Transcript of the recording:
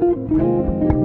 Música